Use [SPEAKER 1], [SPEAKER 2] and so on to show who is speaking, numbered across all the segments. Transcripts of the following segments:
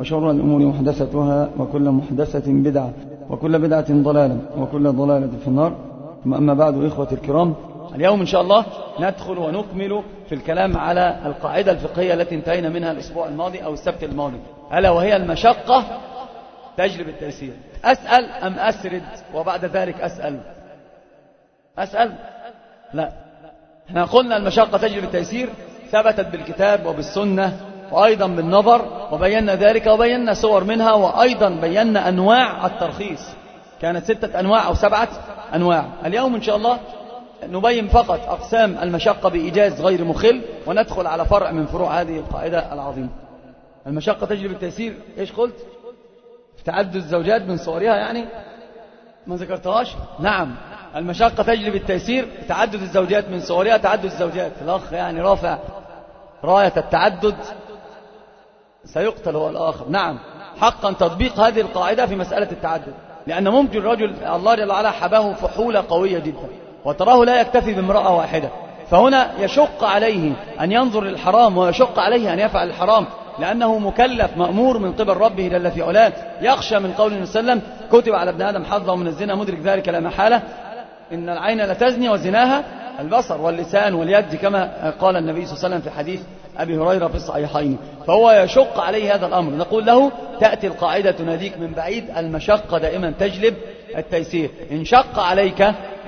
[SPEAKER 1] وشر الأمور محدثتها وكل محدثة بدعة وكل بدعة ضلالة وكل ضلالة في النار. أما بعد إخوة الكرام اليوم إن شاء الله ندخل ونكمل في الكلام على القاعدة الفقهية التي انتهينا منها الأسبوع الماضي أو السبت الماضي. ألا وهي المشقة تجلب التيسير. أسأل أم أسرد؟ وبعد ذلك أسأل. أسأل؟ لا. إحنا قلنا المشقة تجلب التيسير ثبتت بالكتاب وبالسنة. وأيضا بالنظر وبينا ذلك وبينا صور منها وأيضا بينا أنواع الترخيص. كانت ستة أنواع أو سبعة أنواع. اليوم إن شاء الله نبين فقط أقسام المشقة بإيجاز غير مخل وندخل على فرع من فروع هذه القاعدة العظيمة. المشقة تجلب التيسير إيش قلت؟ تعدد الزوجات من صورها يعني؟ ما ذكرتهاش؟ نعم. المشقة تجلب التيسير تعدد الزوجات من صورها تعدد الزوجات. الأخ يعني رافع راية التعدد. سيقتل هو الآخر. نعم. حقا تطبيق هذه القاعدة في مسألة التعدد. لأن ممكن رجل الله جل وعلا حباه فحولة قوية جدا. وتراه لا يكتفي بامرأة واحدة. فهنا يشق عليه أن ينظر للحرام ويشق عليه أن يفعل الحرام. لأنه مكلف مأمور من قبل ربه جل في علاه. يخشى من قول النبي صلى الله عليه وسلم كتب على ابن آدم حظه من الزنا مدرك ذلك لا محالة. إن العين لتزني وزناها البصر واللسان واليد كما قال النبي صلى الله عليه وسلم في حديث أبي هريرة في الصحيحين فهو يشق عليه هذا الأمر. نقول له تأتي القاعدة تناديك من بعيد المشقة دائما تجلب التيسير. إن شق عليك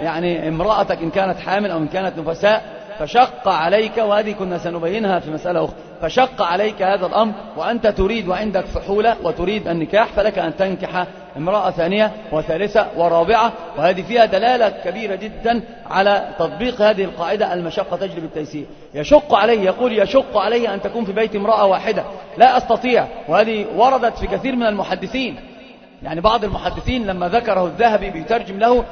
[SPEAKER 1] يعني امرأتك إن كانت حامل أو إن كانت نفساء فشق عليك وهذه كنا سنبينها في مسألة أخرى. فشق عليك هذا الأمر وأنت تريد وعندك فحولة وتريد النكاح فلك أن تنكح امرأة ثانية وثالثة ورابعة وهذه فيها دلالة كبيرة جدا على تطبيق هذه القاعدة المشقة تجلب التيسير يشق عليه يقول يشق عليه أن تكون في بيت امرأة واحدة. لا أستطيع وهذه وردت في كثير من المحدثين. يعني بعض المحدثين لما ذكره الذهبي بيترجم له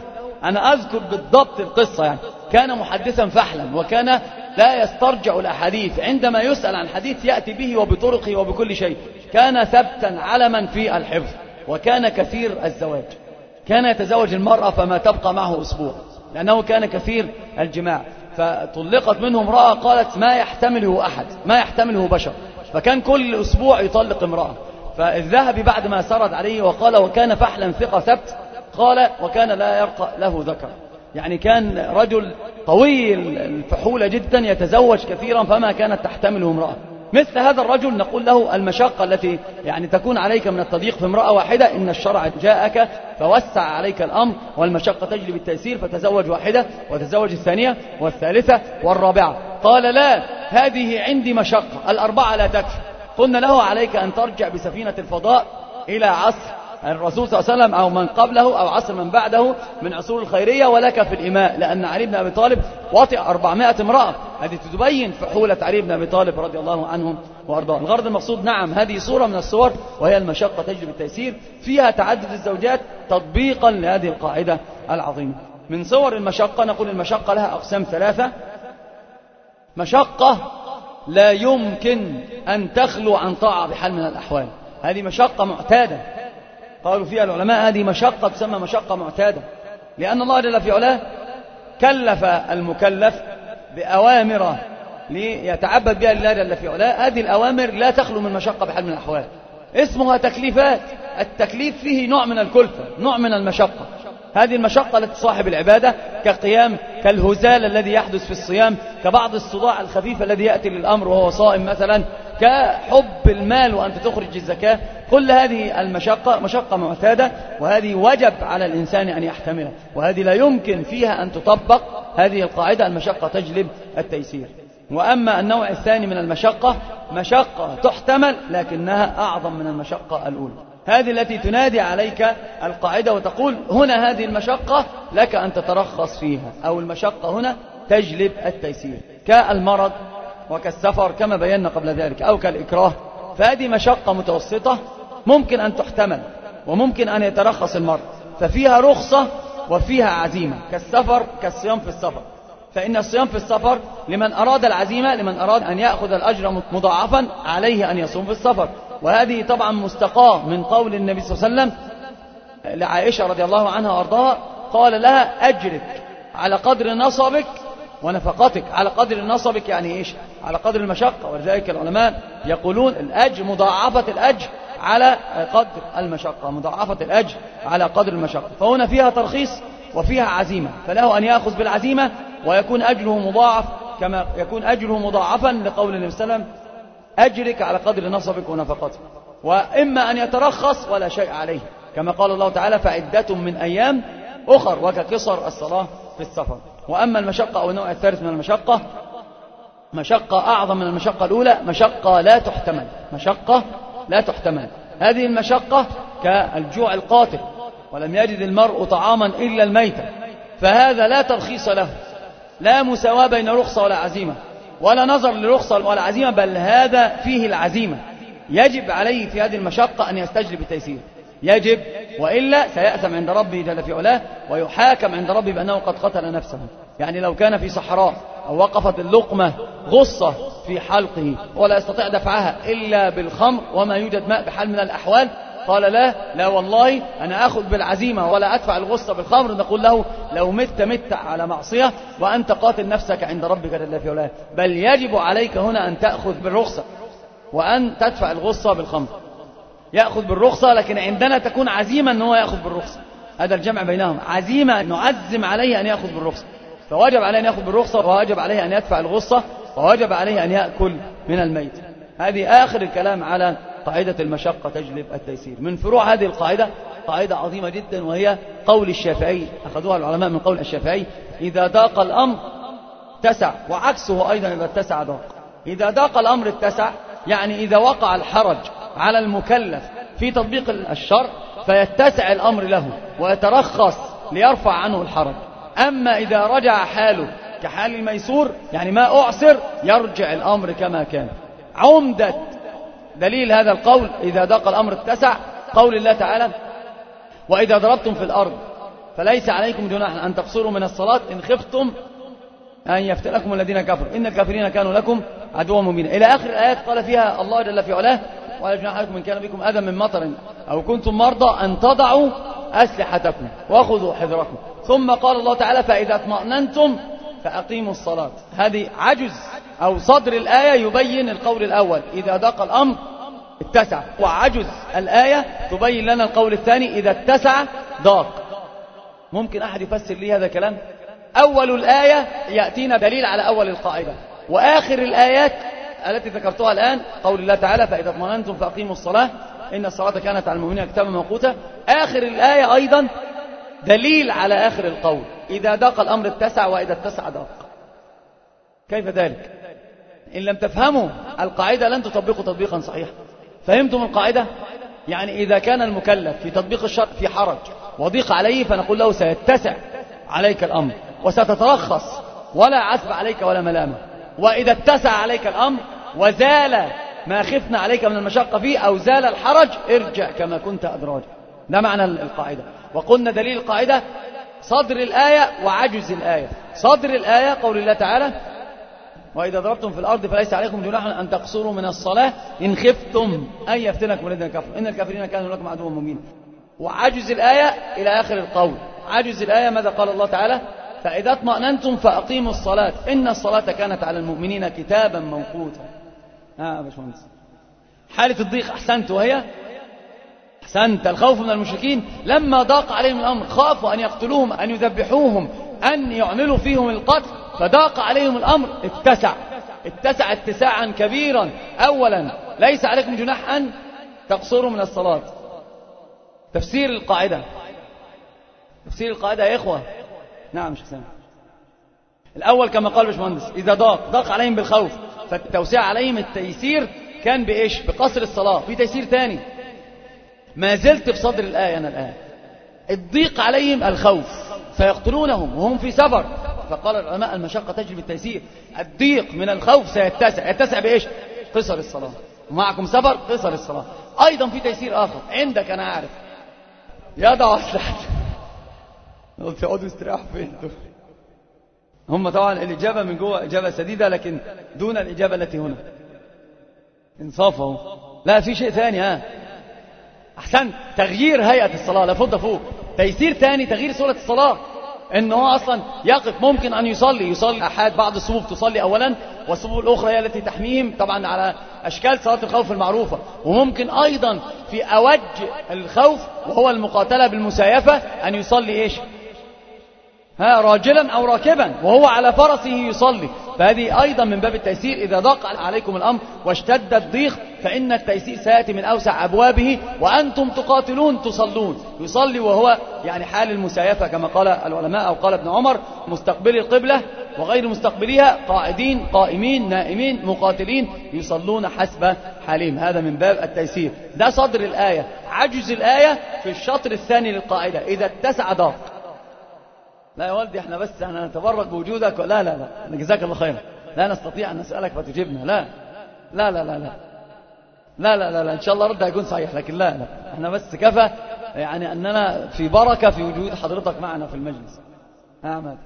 [SPEAKER 1] أنا أذكر بالضبط القصة يعني. كان محدثا فحلا وكان لا يسترجع الأحاديث. عندما يسأل عن حديث يأتي به وبطرقه وبكل شيء. كان ثبتا علما في الحفظ وكان كثير الزواج. كان يتزوج المرأة فما تبقى معه أسبوع لأنه كان كثير الجماع. فطلقت منه امرأة قالت ما يحتمله أحد ما يحتمله بشر. فكان كل أسبوع يطلق امرأة. فالذهبي بعد ما سرد عليه وقال وكان فحلا ثقة ثبت. قال وكان لا يرقى له ذكر. يعني كان رجل طويل الفحولة جدا يتزوج كثيرا فما كانت تحتمله امرأة. مثل هذا الرجل نقول له المشقة التي يعني تكون عليك من التضييق في امرأة واحدة إن الشرع جاءك فوسع عليك الأمر والمشقة تجلب التيسير فتزوج واحدة وتزوج الثانية والثالثة والرابعة. قال لا هذه عندي مشقة الأربعة لا تكفي. قلنا له عليك أن ترجع بسفينة الفضاء إلى عصر الرسول صلى الله عليه وسلم أو من قبله أو عصر من بعده من عصور الخيرية ولك في الإماء لأن علي بن أبي طالب وطئ 400 امرأة. هذه تبين فحولة علي بن أبي طالب رضي الله عنهم وأرضاه الغرض المقصود نعم هذه صورة من الصور وهي المشقة تجلب التيسير فيها تعدد الزوجات تطبيقا لهذه القاعدة العظيمة. من صور المشقة نقول المشقة لها أقسام ثلاثة. مشقة لا يمكن أن تخلو عن طاعة بحال من الأحوال. هذه مشقة معتادة. قالوا فيها العلماء هذه مشقة تسمى مشقة معتادة لأن الله جل في علاه كلف المكلف بأوامر ليتعبد بها لله جل في علاه. هذه الأوامر لا تخلو من مشقة بحال من الأحوال. اسمها تكليفات التكليف فيه نوع من الكلفة نوع من المشقة. هذه المشقة التي تصاحب العبادة كقيام كالهزال الذي يحدث في الصيام كبعض الصداع الخفيف الذي يأتي للأمر وهو صائم مثلا كحب المال وأنت تخرج الزكاة. كل هذه المشقة مشقة معتادة وهذه وجب على الإنسان أن يحتملها. وهذه لا يمكن فيها أن تطبق هذه القاعدة المشقة تجلب التيسير. وأما النوع الثاني من المشقة مشقة تحتمل لكنها أعظم من المشقة الأولى. هذه التي تنادي عليك القاعدة وتقول هنا هذه المشقة لك أن تترخص فيها. أو المشقة هنا تجلب التيسير. كالمرض وكالسفر كما بينا قبل ذلك أو كالإكراه فهذه مشقة متوسطة ممكن أن تحتمل وممكن أن يترخص المرء ففيها رخصة وفيها عزيمة كالسفر كالصيام في السفر. فإن الصيام في السفر لمن أراد العزيمة لمن أراد أن يأخذ الأجر مضاعفا عليه أن يصوم في السفر. وهذه طبعا مستقاة من قول النبي صلى الله عليه وسلم لعائشة رضي الله عنها وأرضاها قال لها أجرك على قدر نصبك ونفقتك على قدر نصبك يعني إيش؟ على قدر المشقة. ولذلك العلماء يقولون الأجر مضاعفة الأجر على قدر المشقة مضاعفة الأجر على قدر المشقة. فهنا فيها ترخيص وفيها عزيمة. فله أن يأخذ بالعزيمة ويكون أجره مضاعف كما يكون أجره مضاعفا لقول النبي صلى الله عليه وسلم أجرك على قدر نصبك ونفقتك وإما أن يترخص ولا شيء عليه. كما قال الله تعالى فعدة من أيام أخر وكقصر الصلاة في السفر. وأما المشقة أو النوع الثالث من المشقة مشقة أعظم من المشقة الأولى مشقة لا تحتمل مشقة لا تحتمل. هذه المشقة كالجوع القاتل ولم يجد المرء طعاما إلا الميتة فهذا لا ترخيص له لا مساواة بين رخصة ولا عزيمة ولا نظر لرخصة ولا عزيمة بل هذا فيه العزيمة. يجب عليه في هذه المشقة أن يستجلب التيسير. يجب وإلا سيأثم عند ربه جل في علاه ويحاكم عند ربه بأنه قد قتل نفسه. يعني لو كان في صحراء أو وقفت اللقمة غصة في حلقه ولا يستطيع دفعها إلا بالخمر وما يوجد ماء بحال من الأحوال قال لا لا والله أنا أخذ بالعزيمة ولا أدفع الغصة بالخمر. نقول له لو مت مت على معصية وأنت قاتل نفسك عند ربك جل في علاه. بل يجب عليك هنا أن تأخذ بالرخصة وأن تدفع الغصة بالخمر. يأخذ بالرخصة لكن عندنا تكون عزيمة أنه يأخذ بالرخصة. هذا الجمع بينهم. عزيمة نعزم عليه أن يأخذ بالرخصة. فوجب عليه أن يأخذ بالرخصة وواجب عليه أن يدفع الغصة وواجب عليه أن يأكل من الميت. هذه آخر الكلام على قاعدة المشقة تجلب التيسير. من فروع هذه القاعدة قاعدة عظيمة جدا وهي قول الشافعي أخذوها العلماء من قول الشافعي إذا ضاق الأمر اتسع وعكسه أيضا إذا اتسع ضاق. إذا ضاق الأمر اتسع يعني إذا وقع الحرج على المكلف في تطبيق الشرع فيتسع الأمر له ويترخص ليرفع عنه الحرج. أما إذا رجع حاله كحال الميسور يعني ما أعسر يرجع الأمر كما كان. عمدة دليل هذا القول إذا ضاق الأمر اتسع قول الله تعالى وإذا ضربتم في الأرض فليس عليكم جناح أن تقصروا من الصلاة إن خفتم أن يفتنكم الذين كفروا. إن الكافرين كانوا لكم عدوا مبينا. إلى آخر الآيات قال فيها الله جل في علاه ولا جناح عليكم إن كان بكم أذى من مطر أو كنتم مرضى أن تضعوا أسلحتكم وخذوا حذركم. ثم قال الله تعالى فإذا اطمأننتم فأقيموا الصلاة. هذه عجز أو صدر الآية يبين القول الأول. إذا ضاق الأمر اتسع. وعجز الآية تبين لنا القول الثاني. إذا اتسع ضاق. ممكن أحد يفسر لي هذا الكلام؟ أول الآية يأتينا دليل على أول القاعدة. وآخر الآيات التي ذكرتها الآن قول الله تعالى فإذا اطمأننتم فأقيموا الصلاة إن الصلاة كانت على المؤمنين كتابا موقوتا. آخر الآية أيضا دليل على آخر القول. إذا ضاق الأمر اتسع وإذا اتسع ضاق. كيف ذلك؟ إن لم تفهموا القاعدة لن تطبقوا تطبيقا صحيحا. فهمتم القاعدة؟ يعني إذا كان المكلف في تطبيق الشرع في حرج وضيق عليه فنقول له سيتسع عليك الأمر وستترخص ولا عتب عليك ولا ملامة. وإذا اتسع عليك الأمر وزال ما خفنا عليك من المشقة فيه أو زال الحرج ارجع كما كنت أدراجا ده معنى القاعدة. وقلنا دليل القاعدة صدر الآية وعجز الآية. صدر الآية قول الله تعالى وإذا ضربتم في الأرض فليس عليكم جناح أن تقصروا من الصلاة. إن خفتم أن يفتنكم الذين كفروا إن الكافرين كانوا لكم عدوا مبين وعجز الآية إلى آخر القول. عجز الآية ماذا قال الله تعالى؟ فإذا اطمأننتم فأقيموا الصلاة. إن الصلاة كانت على المؤمنين كتابا موقوتا. آه باشمهندس. حالة الضيق أحسنت وهي؟ أحسنت. الخوف من المشركين لما ضاق عليهم الأمر خافوا أن يقتلوهم أن يذبحوهم أن يعملوا فيهم القتل فضاق عليهم الأمر. اتسع. اتسع اتساعا كبيرا. أولا ليس عليكم جناح أن تقصر من الصلاة. تفسير القاعدة. تفسير القاعدة يا إخوة. نعم حسين الأول كما قال باشمهندس إذا ضاق ضاق عليهم بالخوف. فالتوسيع عليهم التيسير كان بإيش؟ بقصر الصلاة. في تيسير تاني. ما زلت في صدر الآية أنا الآن. الضيق عليهم الخوف. فيقتلونهم وهم في سفر. فقال العلماء المشقة تجري بالتيسير. الضيق من الخوف سيتسع. يتسع بإيش؟ قصر الصلاة. ومعكم سفر؟ قصر الصلاة. أيضا في تيسير آخر. عندك أنا عارف. يضع أسلحة قلت يقعدوا يستريحوا فين؟ هم طبعا الإجابة من جوه إجابة سديدة لكن دون الإجابة التي هنا. انصافه لا في شيء ثاني ها. أحسن تغيير هيئة الصلاة. لفض فوق. تيسير ثاني تغيير صورة الصلاة. إن هو أصلا يقف. ممكن أن يصلي. يصلي أحد بعض الصفوف تصلي اولا. والصفوف الأخرى هي التي تحميهم طبعا على أشكال صلاة الخوف المعروفة. وممكن أيضا في أوج الخوف وهو المقاتلة بالمسايفة أن يصلي إيش؟ ها راجلا أو راكبا وهو على فرسه يصلي. فهذه أيضا من باب التيسير إذا ضاق عليكم الأمر واشتد الضيق فإن التيسير سيأتي من أوسع أبوابه وأنتم تقاتلون تصلون. يصلي وهو يعني حال المسايفة كما قال العلماء أو قال ابن عمر مستقبل القبلة وغير مستقبليها قاعدين قائمين نائمين مقاتلين يصلون حسب حالهم هذا من باب التيسير. ده صدر الآية. عجز الآية في الشطر الثاني للقاعدة. إذا اتسع ضاق. لا يا والدي إحنا بس إحنا نتبرك بوجودك لا لا لا جزاك الله خيرا لا نستطيع أن نسألك فتجيبنا لا لا لا لا لا لا لا لا, لا. إن شاء الله رد هيكون صحيح لكن لا لا إحنا بس كفى يعني أننا في بركة في وجود حضرتك معنا في المجلس نعم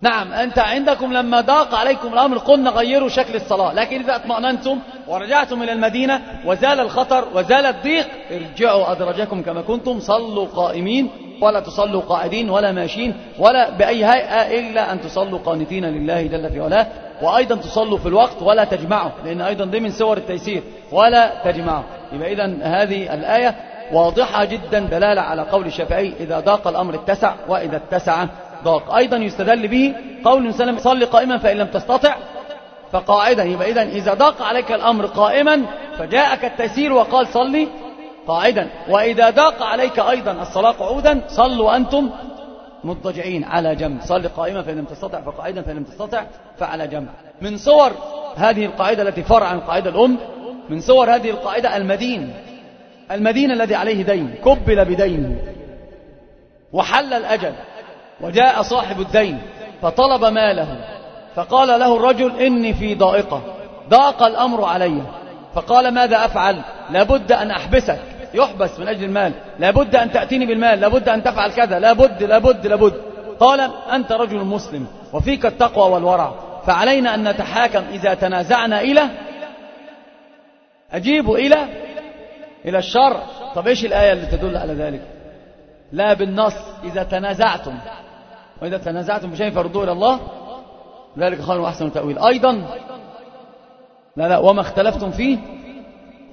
[SPEAKER 1] نعم أنت عندكم لما ضاق عليكم الأمر قلنا غيروا شكل الصلاة لكن إذا اطمأننتم ورجعتم إلى المدينة وزال الخطر وزال الضيق ارجعوا أدرجكم كما كنتم صلوا قائمين ولا تصلوا قاعدين ولا ماشيين ولا بأي هيئة إلا أن تصلوا قانتين لله جل في علاه. وأيضا تصلوا في الوقت ولا تجمعوا لأن أيضا دي من صور التيسير ولا تجمعوا. يبقى إذا هذه الآية واضحة جدا دلالة على قول الشافعي إذا ضاق الأمر اتسع وإذا اتسع ضاق. أيضا يستدل به قول وسلم صل قائما فإن لم تستطع فقاعدا. يبقى إذا إذا ضاق عليك الأمر قائما فجاءك التيسير وقال صلي قاعدا. وإذا ضاق عليك أيضا الصلاة قعودا صلوا أنتم مضطجعين على جنب. صل قائما فإن لم تستطع فقاعدا فإن لم تستطع فعلى جنب. من صور هذه القاعدة التي فرع عن القاعدة الأم من صور هذه القاعدة المدين. المدين الذي عليه دين. كبل بدينه وحل الأجل. وجاء صاحب الدين. فطلب ماله. فقال له الرجل إني في ضائقة. ضاق الأمر علي. فقال ماذا أفعل؟ لابد أن أحبسك. يحبس من أجل المال. لابد أن تأتيني بالمال لابد أن تفعل كذا لابد لابد لابد. قال أنت رجل مسلم وفيك التقوى والورع. فعلينا أن نتحاكم إذا تنازعنا إلى أجيب إلى إلى الشر. طب إيش الآية اللي تدل على ذلك؟ لا بالنص إذا تنازعتم. وإذا تنازعتم بشيء فردوه إلى الله. ذلك خير وأحسن تأويل. أيضا. لا لا وما اختلفتم فيه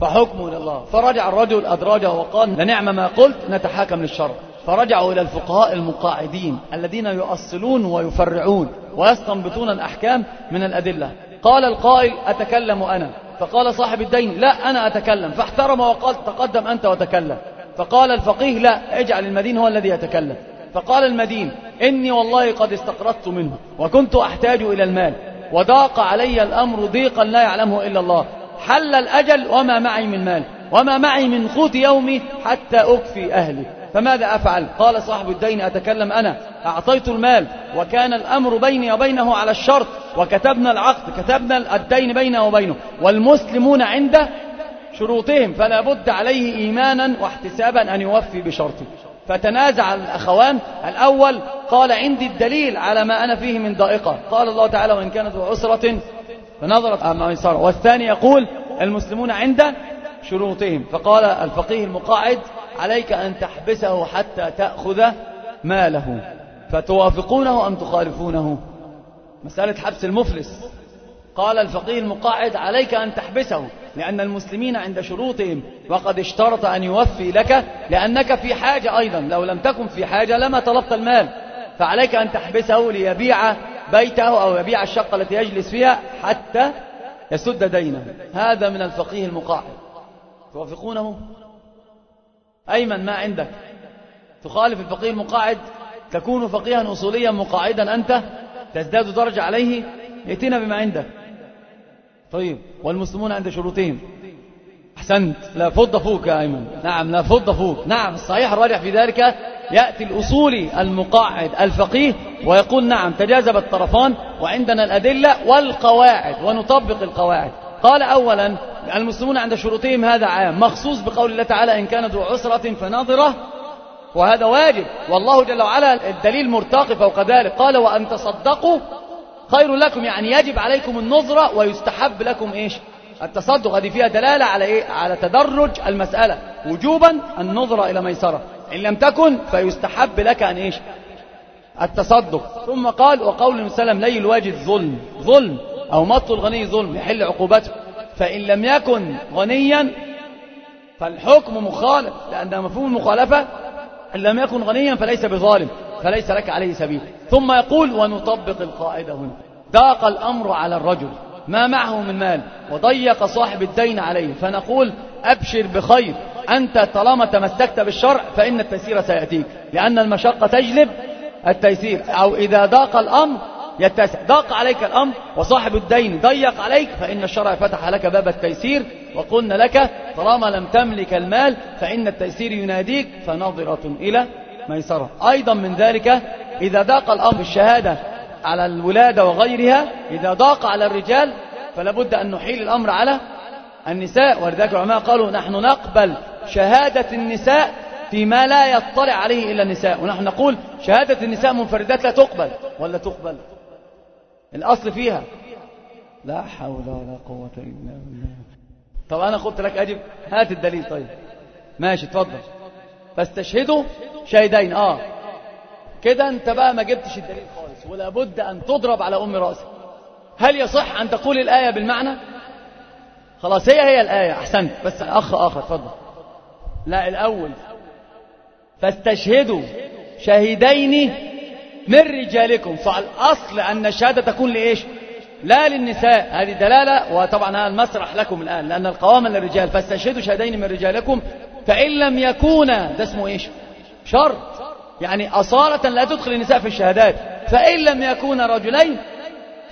[SPEAKER 1] فحكمه الله. فرجع الرجل أدراجه وقال لنعم ما قلت نتحاكم للشر. فرجعوا إلى الفقهاء المقاعدين الذين يؤصلون ويفرعون ويستنبطون الأحكام من الأدلة. قال القائل أتكلم أنا. فقال صاحب الدين لا أنا أتكلم. فاحترم وقال تقدم أنت وتكلم. فقال الفقيه لا اجعل المدين هو الذي يتكلم. فقال المدين إني والله قد استقرضت منه وكنت أحتاج إلى المال. وضاق علي الأمر ضيقا لا يعلمه إلا الله. حل الأجل وما معي من مال وما معي من قوت يومي حتى أكفي أهلي. فماذا أفعل؟ قال صاحب الدين أتكلم أنا. أعطيت المال وكان الأمر بيني وبينه على الشرط. وكتبنا العقد كتبنا الدين بينه وبينه. والمسلمون عند شروطهم فلا بد عليه إيمانا واحتسابا أن يوفي بشرطه. فتنازع الأخوان. الأول قال عندي الدليل على ما أنا فيه من ضائقة. قال الله تعالى وإن كانت عسرة فنظرت أما يسار والثاني يقول المسلمون عند شروطهم. فقال الفقيه المقاعد عليك أن تحبسه حتى تأخذ ماله. فتوافقونه أم تخالفونه؟ مسألة حبس المفلس. قال الفقيه المقاعد عليك أن تحبسه لأن المسلمين عند شروطهم. وقد اشترط أن يوفي لك لأنك في حاجة أيضا. لو لم تكن في حاجة لما طلبت المال. فعليك أن تحبسه ليبيع بيته أو يبيع الشقة التي يجلس فيها حتى يسد دينه. هذا من الفقيه المقاعد.
[SPEAKER 2] توافقونه؟ أيمن ما عندك؟ تخالف الفقيه المقاعد؟ تكون فقيها أصوليا مقاعدا أنت؟ تزداد درجة عليه؟ ائتنا بما عندك. طيب والمسلمون عند شروطهم. أحسنت. لا فض فوق يا أيمن. نعم لا فض فوق. نعم الصحيح الراجح في ذلك يأتي الأصولي المقاعد الفقيه ويقول نعم تجاذب الطرفان وعندنا الأدلة والقواعد ونطبق القواعد. قال أولا المسلمون عند شروطهم هذا عام مخصوص بقول الله تعالى إن كان ذو عسرة فناظرة وهذا واجب. والله جل وعلا الدليل مرتقي فوق ذلك. قال وأن تصدقوا خير لكم يعني يجب عليكم النظرة ويستحب لكم إيش؟ التصدق. هذه فيها دلالة على إيه؟ على تدرج المسألة. وجوبا النظرة إلى ميسرة. إن لم تكن فيستحب لك أن إيش؟ التصدق. ثم قال وقول المسلم لي الواجد ظلم ظلم أو مط الغني ظلم يحل عقوبته. فإن لم يكن غنيا فالحكم مخالف لأن مفهوم المخالفة إن لم يكن غنيا فليس بظالم فليس لك عليه سبيل. ثم يقول ونطبق القاعدة هنا. ضاق الأمر على الرجل ما معه من مال وضيق صاحب الدين عليه. فنقول أبشر بخير أنت طالما تمسكت بالشرع فإن التيسير سيأتيك. لأن المشقة تجلب التيسير. أو إذا ضاق الأمر يتسع ضاق عليك الأمر وصاحب الدين ضيق عليك فإن الشرع فتح لك باب التيسير وقلنا لك طالما لم تملك المال فإن التيسير يناديك فنظرة إلى ميسرة. أيضا من ذلك إذا ضاق الأمر الشهادة على الولادة وغيرها إذا ضاق على الرجال فلا بد أن نحيل الأمر على النساء. ولذلك العلماء قالوا نحن نقبل شهادة النساء فيما لا يطلع عليه إلا النساء. ونحن نقول شهادة النساء منفردات لا تقبل. ولا تقبل. الأصل فيها. لا حول ولا قوة إلا بالله. طب أنا قلت لك أجب. هات الدليل. طيب. ماشي اتفضل. فاستشهدوا شهدين آه. كده أنت بقى ما جبتش الدليل خالص. ولا بد أن تضرب على أم رأسك. هل يصح أن تقول الآية بالمعنى؟ خلاص هي هي الآية. أحسنت. بس أخ آخر اتفضل. لا الأول. فاستشهدوا شهدين من رجالكم. فالأصل أن الشهادة تكون لإيش؟ لا للنساء. هذه دلالة وطبعا هذا المسرح لكم الآن لأن القوام للرجال. فاستشهدوا شهدين من رجالكم فإن لم يكونا ده اسمه إيش؟ شرط يعني أصالة لا تدخل النساء في الشهادات. فإن لم يكونا رجلين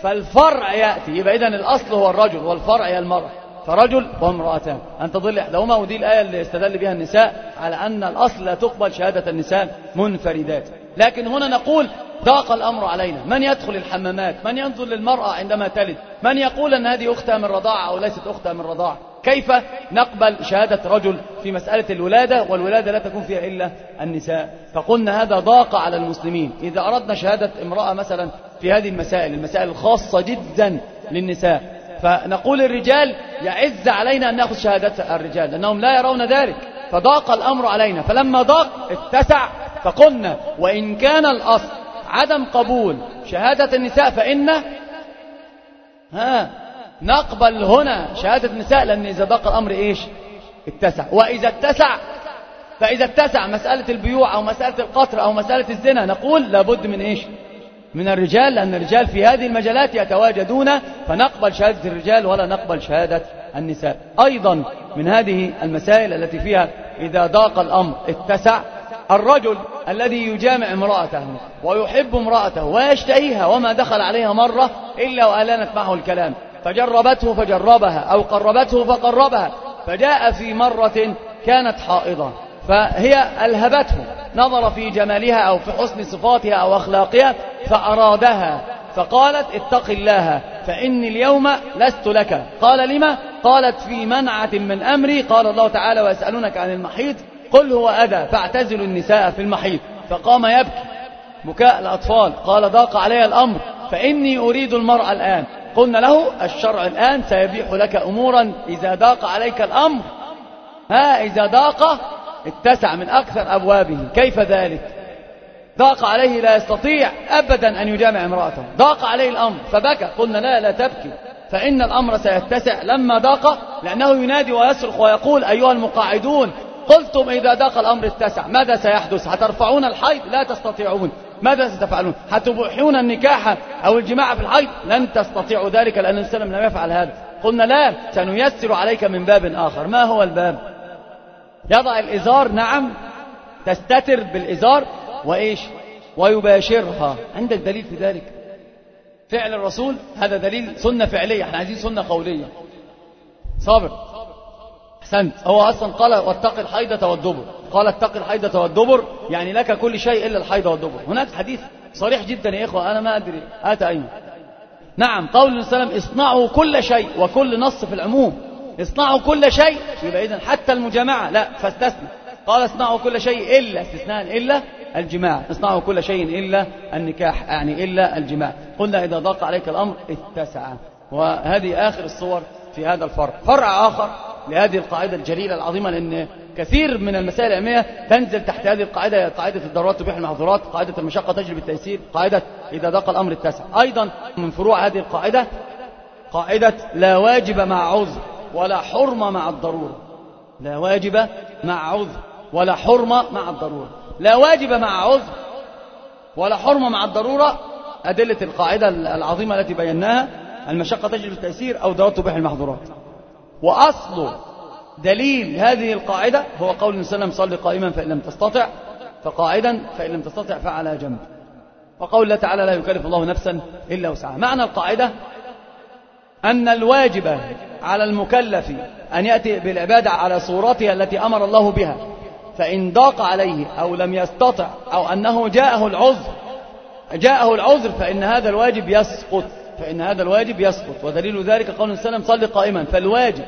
[SPEAKER 2] فالفرع يأتي. يبقى إذن الأصل هو الرجل والفرع هي المرأة. فرجل وامرأتان. أن تضل إحداهما ودي الآية اللي استدل بها النساء على أن الأصل لا تقبل شهادة النساء منفردات. لكن هنا نقول ضاق الأمر علينا. من يدخل الحمامات؟ من ينظر للمرأة عندما تلد؟ من يقول أن هذه أختها من رضاعة أو ليست أختها من رضاعة؟ كيف نقبل شهادة رجل في مسألة الولادة والولادة لا تكون فيها إلا النساء؟ فقلنا هذا ضاق على المسلمين. إذا أردنا شهادة امرأة مثلا في هذه المسائل المسائل الخاصة جدا للنساء فنقول الرجال يعز علينا أن نأخذ شهادة الرجال لأنهم لا يرون ذلك. فضاق الأمر علينا. فلما ضاق اتسع فقلنا وإن كان الأصل عدم قبول شهادة النساء فإن ها نقبل هنا شهادة النساء لأن إذا ضاق الأمر إيش؟ اتسع. وإذا اتسع فإذا اتسع مسألة البيوع أو مسألة القطر أو مسألة الزنا نقول لابد من إيش؟ من الرجال لأن الرجال في هذه المجالات يتواجدون فنقبل شهادة الرجال ولا نقبل شهادة النساء. أيضا من هذه المسائل التي فيها إذا ضاق الأمر اتسع الرجل الذي يجامع امرأته ويحب امرأته ويشتهيها وما دخل عليها مرة إلا وألانت معه الكلام. فجربته فجربها أو قربته فقربها. فجاء في مرة كانت حائضة. فهي ألهبته. نظر في جمالها أو في حسن صفاتها أو أخلاقها فأرادها. فقالت اتق الله فإني اليوم لست لك. قال لما؟ قالت في منعة من أمري. قال الله تعالى ويسألونك عن المحيط. قل هو أذى فاعتزلوا النساء في المحيط. فقام يبكي. بكاء الأطفال. قال ضاق علي الأمر. فإني أريد المرأة الآن. قلنا له الشرع الآن سيبيح لك أمورا إذا ضاق عليك الأمر. ها إذا ضاق اتسع من أكثر أبوابه. كيف ذلك؟ ضاق عليه لا يستطيع أبدا أن يجامع امرأته. ضاق عليه الأمر فبكى. قلنا لا لا تبكي. فإن الأمر سيتسع. لما ضاق لأنه ينادي ويصرخ ويقول أيها المقاعدون قلتم إذا ضاق الأمر اتسع. ماذا سيحدث؟ هترفعون الحيض؟ لا تستطيعون. ماذا ستفعلون؟ هتبوحون النكاح أو الجماع في الحيض؟ لن تستطيعوا ذلك لأن السلام لم يفعل هذا. قلنا لا سنيسر عليك من باب آخر. ما هو الباب؟ يضع الإزار نعم تستتر بالإزار وإيش؟ ويباشرها. عندك دليل في ذلك؟ فعل الرسول هذا دليل سنة فعلية إحنا عايزين سنة قولية. صابر. أحسنت. هو أصلا قال واتق الحيضة والدبر. قال اتق الحيضة والدبر يعني لك كل شيء إلا الحيضة والدبر. هناك حديث صريح جدا يا إخوة أنا ما أدري اتى اين نعم قول النبي صلى الله عليه وسلم اصنعوا كل شيء وكل نص في العموم. اصنعوا كل شيء. يبقى اذا حتى المجامعة لا فاستثنى. قال اصنعوا كل شيء إلا استثناء إلا الجماع. اصنعوا كل شيء إلا النكاح يعني إلا الجماع. قلنا إذا ضاق عليك الأمر اتسع. وهذه آخر الصور في هذا الفرع. فرع آخر لهذه القاعدة الجليلة العظيمة لأن كثير من المسائل العلمية تنزل تحت هذه القاعدة قاعدة الضرورات تبيح المحظورات قاعدة المشقة تجلب التيسير قاعدة إذا ضاق الأمر اتسع. أيضا من فروع هذه القاعدة قاعدة لا واجب مع عذر. ولا حرمة مع الضرورة. لا واجب مع عذر ولا حرمة مع الضرورة. لا واجب مع عذر ولا حرمة مع الضرورة. أدلة القاعدة العظيمة التي بيناها المشقة تجلب التيسير أو ضرورات تبيح المحظورات. وأصل دليل هذه القاعدة هو قول النبي صلى الله عليه وسلم صل قائما فإن لم تستطع فقاعدا فإن لم تستطع فعلى جنب. وقول الله تعالى لا يكلف الله نفسا إلا وسعها معنى القاعدة أن الواجب على المكلف أن يأتي بالعبادة على صورتها التي أمر الله بها فإن ضاق عليه أو لم يستطع أو أنه جاءه العذر جاءه العذر فإن هذا الواجب يسقط فإن هذا الواجب يسقط. ودليل ذلك قول صلى الله عليه وسلم صل قائما. فالواجب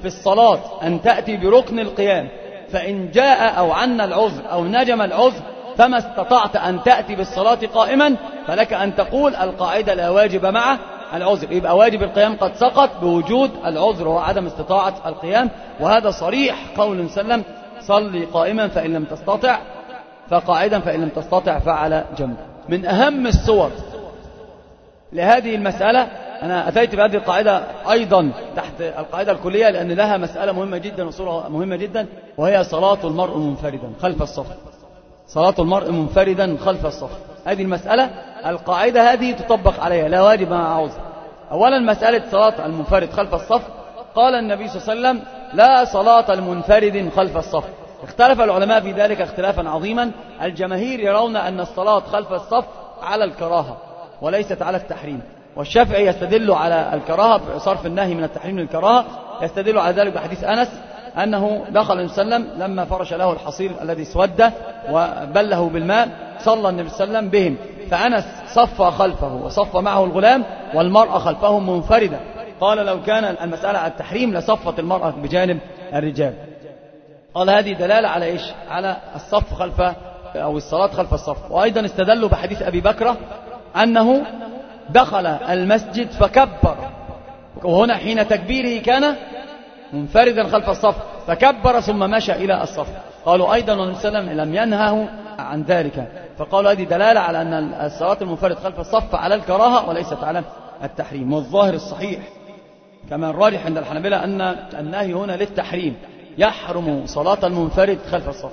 [SPEAKER 2] في الصلاة أن تأتي بركن القيام فإن جاء أو عنا العذر أو نجم العذر فما استطعت أن تأتي بالصلاة قائما فلك أن تقول القاعدة لا واجب معه العذر. يبقى واجب القيام قد سقط بوجود العذر وعدم استطاعة القيام وهذا صريح قول سلم صلي قائما فإن لم تستطع فقاعدا فإن لم تستطع فعلى جنب. من أهم الصور لهذه المسألة أنا أتيت بهذه القاعدة أيضا تحت القاعدة الكلية لأن لها مسألة مهمة جدا وصورة مهمة جدا وهي صلاة المرء منفردا خلف الصف. صلاة المرء منفردا خلف الصف. هذه المسألة القاعدة هذه تطبق عليها لا واجب مع عوض أولا مسألة صلاة المنفرد خلف الصف. قال النبي صلى الله عليه وسلم لا صلاة المنفرد خلف الصف. اختلف العلماء في ذلك اختلافا عظيما. الجماهير يرون أن الصلاة خلف الصف على الكراهة وليست على التحريم. والشافعي يستدل على الكراهة بصرف النهي من التحريم للكراهة. يستدل على ذلك بحديث أنس أنه دخل صلى الله عليه وسلم لما فرش له الحصير الذي اسود وبله بالماء. صلى النبي صلى الله عليه وسلم بهم. فأنس صف خلفه وصف معه الغلام والمرأة خلفهم منفردة. قال لو كان المسألة على التحريم لصفت المرأة بجانب الرجال. قال هذه دلالة على إيش؟ على الصف خلف أو الصلاة خلف الصف. وأيضا استدلوا بحديث أبي بكرة أنه دخل المسجد فكبر. وهنا حين تكبيره كان منفردا خلف الصف. فكبر ثم مشى إلى الصف. قالوا أيضا النبي صلى الله عليه وسلم لم ينهه عن ذلك. فقالوا هذه دلالة على أن الصلاة المنفرد خلف الصف على الكراهة وليست على التحريم والظاهر الصحيح كما الراجح عند الحنابلة أن النهي هنا للتحريم يحرم صلاة المنفرد خلف الصف.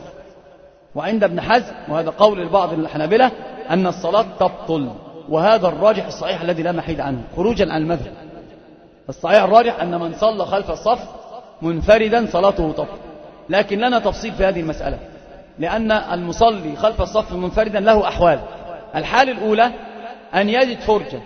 [SPEAKER 2] وعند ابن حزم وهذا قول البعض من الحنابلة أن الصلاة تبطل وهذا الراجح الصحيح الذي لا محيد عنه خروجا عن المذهب. الصحيح الراجح أن من صلى خلف الصف منفردا صلاته تبطل لكن لنا تفصيل في هذه المسألة. لأن المصلي خلف الصف منفردا له أحوال. الحال الأولى أن يجد فرجة.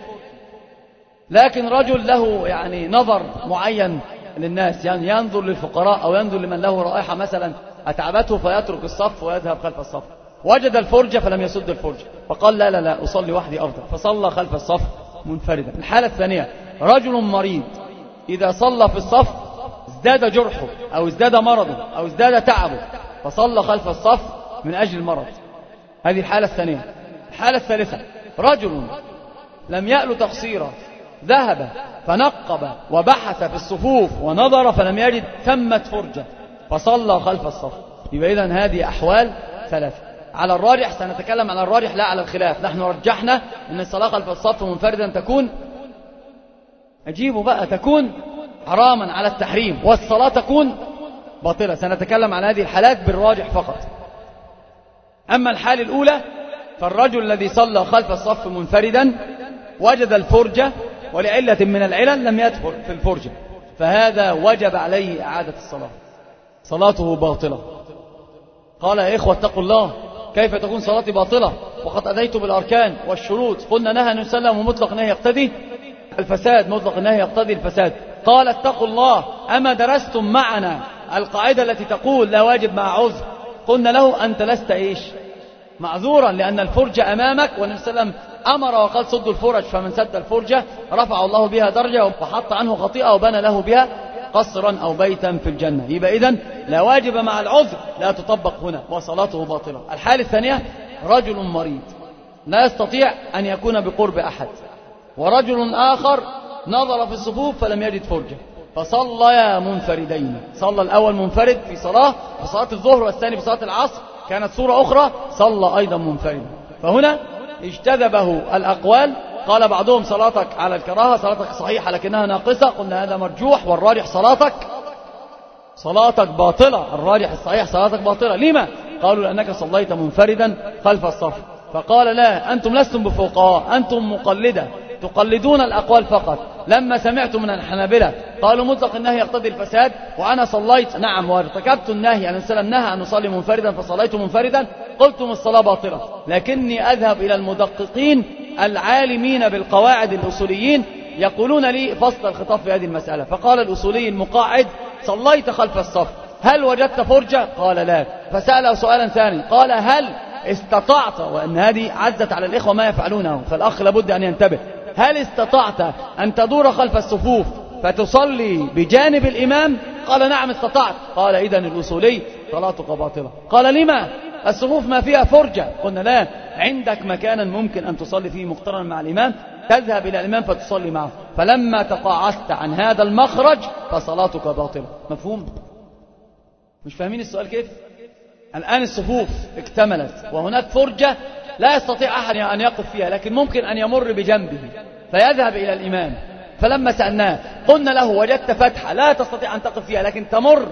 [SPEAKER 2] لكن رجل له يعني نظر معين للناس يعني ينظر للفقراء أو ينظر لمن له رائحة مثلا أتعبته فيترك الصف ويذهب خلف الصف. وجد الفرجة فلم يسد الفرجة. فقال لا لا لا أصلي وحدي أفضل. فصلى خلف الصف منفردا. الحالة الثانية رجل مريض إذا صلى في الصف ازداد جرحه أو ازداد مرضه أو ازداد تعبه. فصلى خلف الصف من أجل المرض. هذه الحالة الثانية. الحالة الثالثة. رجل لم يأل تقصيرا ذهب فنقب وبحث في الصفوف ونظر فلم يجد ثمة فرجة فصلى خلف الصف. يبقى إذن هذه أحوال ثلاثة على الراجح سنتكلم على الراجح لا على الخلاف. نحن رجحنا أن الصلاة خلف الصف منفردا تكون أجيبوا بقى تكون حراما على التحريم والصلاة تكون باطلة. سنتكلم عن هذه الحالات بالراجح فقط. أما الحال الأولى فالرجل الذي صلى خلف الصف منفردا وجد الفرجة ولعلة من العلل لم يدخل في الفرجة. فهذا وجب عليه إعادة الصلاة. صلاته باطلة. قال يا إخوة اتقوا الله. كيف تكون صلاتي باطلة؟ وقد أديت بالأركان والشروط. قلنا نهى أن يسلم ومطلق نهي يقتدي. الفساد مطلق النهي يقتضي الفساد. قال اتقوا الله أما درستم معنا؟ القاعدة التي تقول لا واجب مع عذر. قلنا له أنت لست إيش؟ معذورا لأن الفرجة أمامك والنبي صلى الله عليه وسلم أمر وقال صدوا الفرج فمن سد الفرجة رفع الله بها درجة وحط عنه خطيئة وبنى له بها قصرا أو بيتا في الجنة. يبقى إذن لا واجب مع العذر لا تطبق هنا وصلاته باطلة. الحالة الثانية رجل مريض. لا يستطيع أن يكون بقرب أحد. ورجل آخر نظر في الصفوف فلم يجد فرجة. فصليا منفردين. صلى الأول منفرد في صلاة في صلاة الظهر والثاني في صلاة العصر. كانت صورة أخرى صلى أيضا منفردا فهنا اجتذبه الأقوال. قال بعضهم صلاتك على الكراهة صلاتك صحيحة لكنها ناقصة. قلنا هذا مرجوح والراجح صلاتك. صلاتك باطلة. الراجح الصحيح صلاتك باطلة. لما؟ قالوا لأنك صليت منفردا خلف الصف. فقال لا أنتم لستم بفقهاء أنتم مقلدة. تقلدون الأقوال فقط. لما سمعت من الحنابلة قالوا مطلق النهي يقتضي الفساد وأنا صليت. نعم وارتكبت النهي. أن السلام نهى أن أصلي منفردا فصليت منفردا قلتم الصلاة باطلة. لكني أذهب إلى المدققين العالمين بالقواعد الأصوليين يقولون لي فصل الخطاب في هذه المسألة. فقال الأصولي المقاعد صليت خلف الصف. هل وجدت فرجة؟ قال لا. فسأله سؤالا ثاني قال هل استطعت وأن هذه عزت على الإخوة ما يفعلونه فالأخ لابد أن ينتبه. هل استطعت أن تدور خلف الصفوف فتصلي بجانب الإمام؟ قال نعم استطعت. قال إذا الأصولي صلاتك باطلة. قال لما؟ الصفوف ما فيها فرجة. قلنا لا عندك مكانا ممكن أن تصلي فيه مقترنا مع الإمام تذهب إلى الإمام فتصلي معه. فلما تقاعدت عن هذا المخرج فصلاتك باطلة. مفهوم؟ مش فاهمين السؤال كيف؟ الآن الصفوف اكتملت وهناك فرجة لا يستطيع أحد أن يقف فيها لكن ممكن أن يمر بجنبه فيذهب إلى الإمام. فلما سألناه قلنا له وجدت فتحة لا تستطيع أن تقف فيها لكن تمر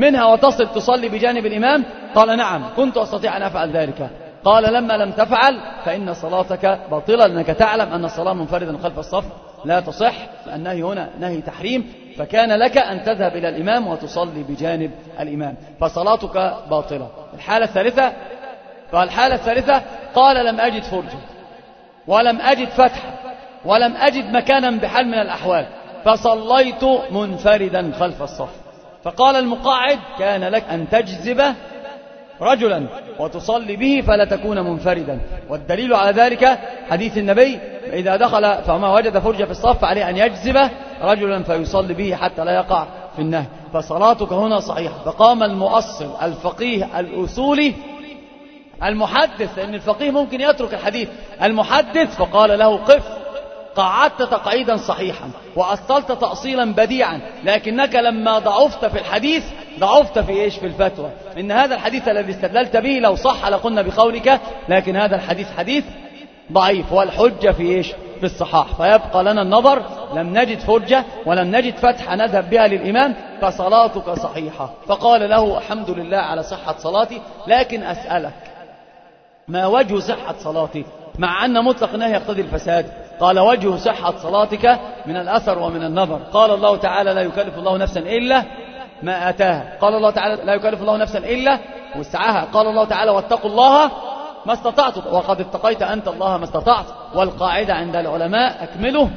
[SPEAKER 2] منها وتصل تصلي بجانب الإمام؟ قال نعم كنت أستطيع أن أفعل ذلك. قال لما لم تفعل فإن صلاتك باطلة لأنك تعلم أن الصلاة منفردا خلف الصف. لا تصح النهي هنا نهي تحريم فكان لك أن تذهب إلى الإمام وتصلي بجانب الإمام. فصلاتك باطلة. الحالة الثالثة فالحالة الثالثة قال لم أجد فرجة ولم أجد فتحة ولم أجد مكانا بحال من الأحوال. فصليت منفردا خلف الصف. فقال المقاعد كان لك أن تجذب رجلا وتصلي به فلا تكون منفردا. والدليل على ذلك حديث النبي إذا دخل فما وجد فرجة في الصف عليه أن يجذب رجلا فيصلي به حتى لا يقع في النهي. فصلاتك هنا صحيحة. فقام المؤصل الفقيه الأصولي المحدث لأن الفقيه ممكن يترك الحديث. المحدث فقال له قف. قعدت تقعيدا صحيحا وأصلت تأصيلا بديعا. لكنك لما ضعفت في الحديث ضعفت في إيش؟ في الفتوى. إن هذا الحديث الذي استدللت به لو صح لقلنا بقولك لكن هذا الحديث حديث ضعيف. والحجة في إيش؟ في الصحاح. فيبقى لنا النظر لم نجد فرجة ولم نجد فتحة نذهب بها للإمام فصلاتك صحيحة. فقال له الحمد لله على صحة صلاتي لكن أسألك ما وجه صحة صلاتي؟ مع أن مطلق نهي يقتضي الفساد. قال وجه صحة صلاتك من الأثر ومن النظر. قال الله تعالى لا يكلف الله نفسا إلا ما آتاها. قال الله تعالى لا يكلف الله نفسا إلا وسعها. قال الله تعالى واتقوا الله ما استطعت. وقد اتقيت أنت الله ما استطعت. والقاعدة عند العلماء أكمله.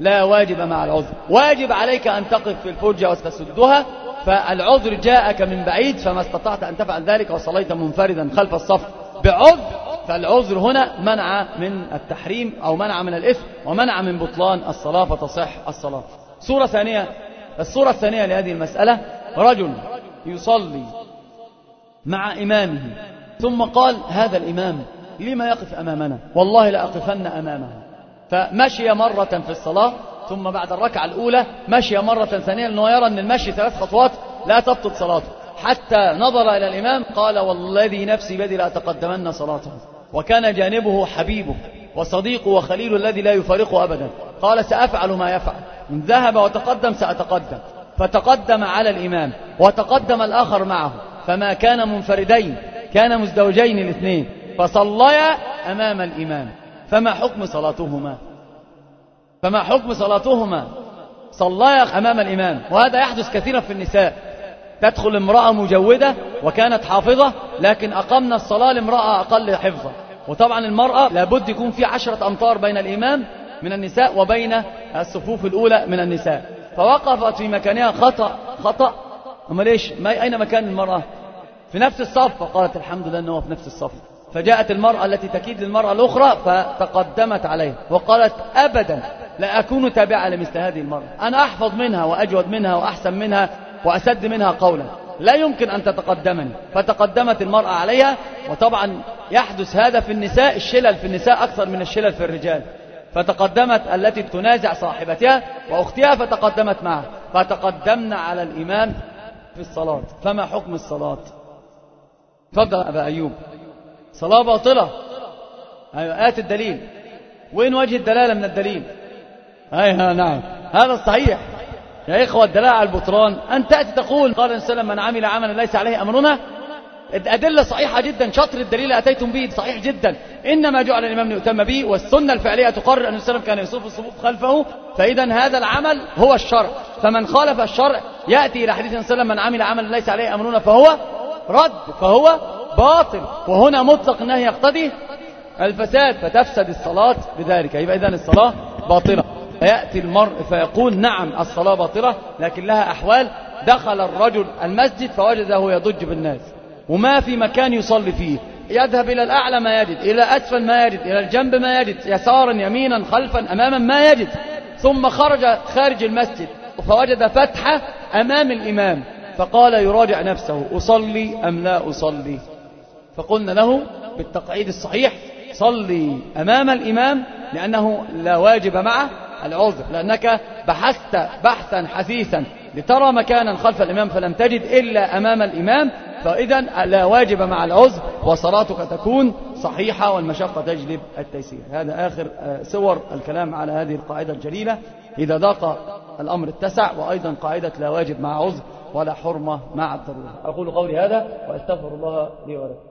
[SPEAKER 2] لا واجب مع العذر. واجب عليك أن تقف في الفرجة وتسدها فالعذر جاءك من بعيد فما استطعت أن تفعل ذلك وصليت منفردا خلف الصف بعذر. فالعذر هنا منع من التحريم أو منع من الإثم ومنع من بطلان الصلاة فتصح الصلاة. صورة ثانية. الصورة الثانية لهذه المسألة رجل يصلي مع إمامه. ثم قال هذا الإمام لما يقف أمامنا؟ والله لأقفن أمامه. فمشي مرة في الصلاة ثم بعد الركعة الأولى مشي مرة ثانية لأنه يرى أن المشي ثلاث خطوات لا تبطل صلاته. حتى نظر إلى الإمام قال والذي نفسي بيدي لأتقدمن صلاته. وكان جانبه حبيبه وصديقه وخليله الذي لا يفارقه أبدا. قال سأفعل ما يفعل. إن ذهب وتقدم سأتقدم. فتقدم على الإمام وتقدم الآخر معه. فما كان منفردين كان مزدوجين الاثنين فصليا أمام الإمام. فما حكم صلاتهما؟ فما حكم صلاتهما؟ صليا أمام الإمام. وهذا يحدث كثيرا في النساء. تدخل امرأة مجودة وكانت حافظة لكن أقمنا الصلاة لامرأة أقل حفظا وطبعا المرأة لابد يكون في عشرة أمتار بين الإمام من النساء وبين الصفوف الأولى من النساء. فوقفت في مكانها خطأ خطأ. أما ليش؟ ما أين مكان المرأة؟ في نفس الصف فقالت الحمد لله أنه في نفس الصف. فجاءت المرأة التي تكيد للمرأة الأخرى فتقدمت عليه وقالت أبدا لا أكون تابعة لمثل هذه المرأة. أنا أحفظ منها وأجود منها وأحسن منها وأسد منها قولا. لا يمكن أن تتقدمني. فتقدمت المرأة عليها وطبعا يحدث هذا في النساء الشلل في النساء أكثر من الشلل في الرجال. فتقدمت التي تنازع صاحبتها وأختها فتقدمت معها. فتقدمنا على الإمام في الصلاة. فما حكم الصلاة؟ تفضل أبا أيوب. صلاة باطلة. أيوة آت الدليل. وين وجه الدلالة من الدليل؟ أيها نعم. هذا الصحيح يا إخوة الدلالة على البطران. أن تأتي تقول قال السلام من عمل عملا ليس عليه أمرنا. الأدلة صحيحة جدا. شطر الدليل أتيتم به صحيح جدا. إنما جعل الإمام ليؤتم به والسنة الفعلية تقرر أن السلام كان يصوف الصفوف خلفه. فإذا هذا العمل هو الشرع. فمن خالف الشرع يأتي إلى حديث السلام من عمل عملا ليس عليه أمرنا فهو رد فهو باطل. وهنا مطلق النهي يقتضي الفساد فتفسد الصلاة بذلك. يبقى إذن الصلاة باطلة. فيأتي المرء فيقول نعم الصلاة باطلة لكن لها أحوال. دخل الرجل المسجد فوجده يضج بالناس. وما في مكان يصلي فيه. يذهب إلى الأعلى ما يجد إلى أسفل ما يجد إلى الجنب ما يجد يسارا يمينا خلفا أماما ما يجد. ثم خرج خارج المسجد فوجد فتحة أمام الإمام. فقال يراجع نفسه أصلي أم لا أصلي؟ فقلنا له بالتقعيد الصحيح صلي أمام الإمام لأنه لا واجب معه العذر لأنك بحثت بحثا حثيثا لترى مكانا خلف الإمام فلم تجد إلا أمام الإمام فإذا لا واجب مع العذر وصلاتك تكون صحيحة والمشقة تجلب التيسير. هذا آخر صور الكلام على هذه القاعدة الجليلة. إذا ضاق الأمر اتسع وأيضا قاعدة لا واجب مع عذر ولا حرمة مع الضرورة أقول قولي هذا وأستغفر الله لي ولكم.